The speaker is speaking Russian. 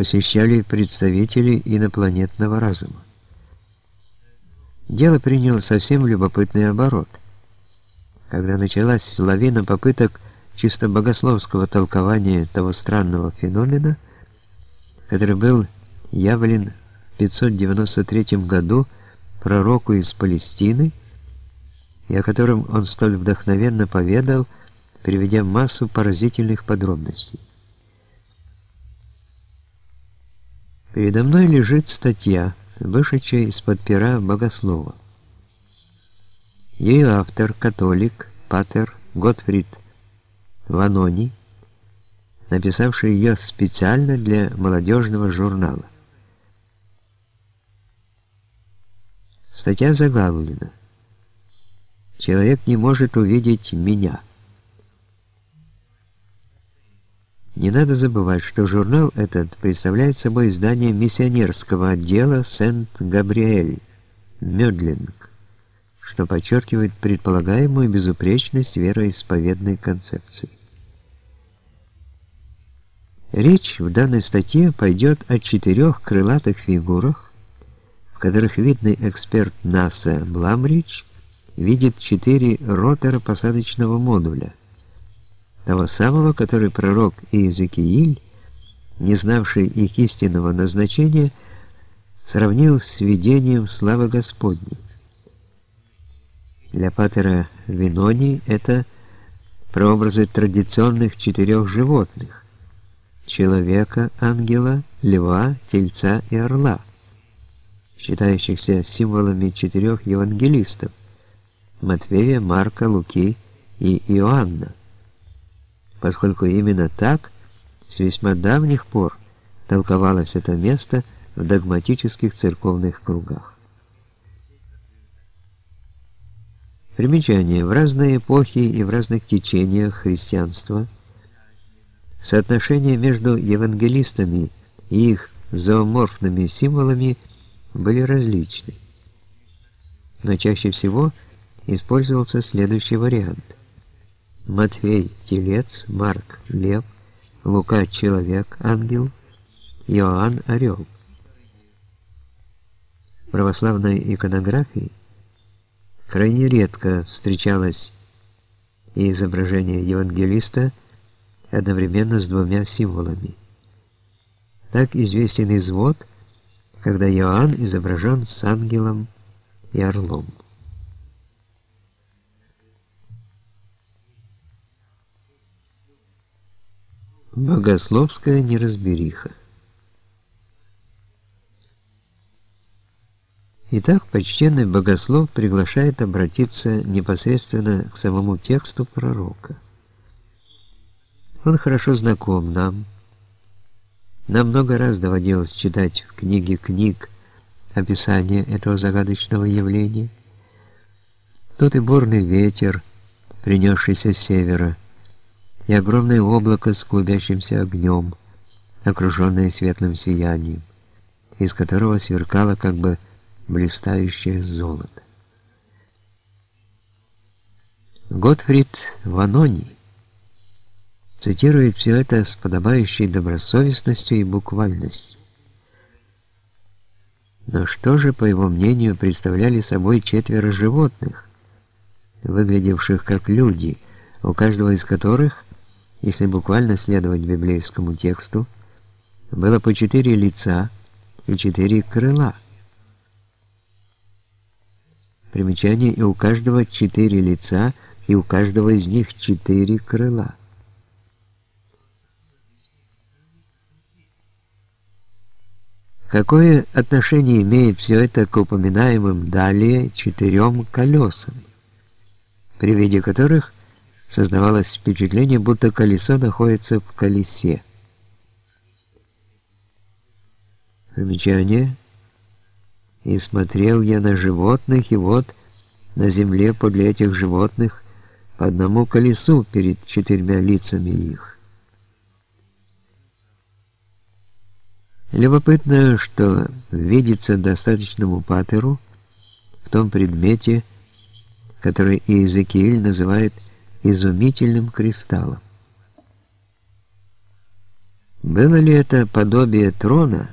посещали представители инопланетного разума. Дело приняло совсем любопытный оборот. Когда началась лавина попыток чисто богословского толкования того странного феномена, который был явлен в 593 году пророку из Палестины, и о котором он столь вдохновенно поведал, приведя массу поразительных подробностей. Передо мной лежит статья, вышедшая из-под пера богослова. Ее автор, католик, патер Готфрид Ванони, написавший ее специально для молодежного журнала. Статья заглавлена «Человек не может увидеть меня». Не надо забывать, что журнал этот представляет собой издание миссионерского отдела Сент-Габриэль, Мёдлинг, что подчеркивает предполагаемую безупречность вероисповедной концепции. Речь в данной статье пойдет о четырех крылатых фигурах, в которых видный эксперт НАСА Бламрич видит четыре ротора посадочного модуля – того самого, который пророк Иезекииль, не знавший их истинного назначения, сравнил с видением славы Господней. Для Патера Винони это прообразы традиционных четырех животных – человека, ангела, льва, тельца и орла, считающихся символами четырех евангелистов – Матвея, Марка, Луки и Иоанна поскольку именно так с весьма давних пор толковалось это место в догматических церковных кругах. Примечание. В разные эпохи и в разных течениях христианства соотношения между евангелистами и их зооморфными символами были различны. Но чаще всего использовался следующий вариант – Матфей – телец, Марк – лев, Лука – человек, ангел, Иоанн – орел. В православной иконографии крайне редко встречалось и изображение евангелиста одновременно с двумя символами. Так известен извод, когда Иоанн изображен с ангелом и орлом. Богословская неразбериха. Итак, почтенный богослов приглашает обратиться непосредственно к самому тексту пророка. Он хорошо знаком нам. Нам много раз доводилось читать в книге книг описание этого загадочного явления. Тут и бурный ветер, принесшийся с севера, и огромное облако с клубящимся огнем, окруженное светлым сиянием, из которого сверкало как бы блистающее золото. Готфрид Ванони цитирует все это с подобающей добросовестностью и буквальностью. Но что же, по его мнению, представляли собой четверо животных, выглядевших как люди, у каждого из которых – если буквально следовать библейскому тексту, было по четыре лица и четыре крыла. Примечание, и у каждого четыре лица, и у каждого из них четыре крыла. Какое отношение имеет все это к упоминаемым далее четырем колесам, при виде которых Создавалось впечатление, будто колесо находится в колесе. Примечание. И смотрел я на животных, и вот на земле подле этих животных по одному колесу перед четырьмя лицами их. Любопытно, что видится достаточному патеру в том предмете, который Иезекииль называет изумительным кристаллом. Было ли это подобие трона,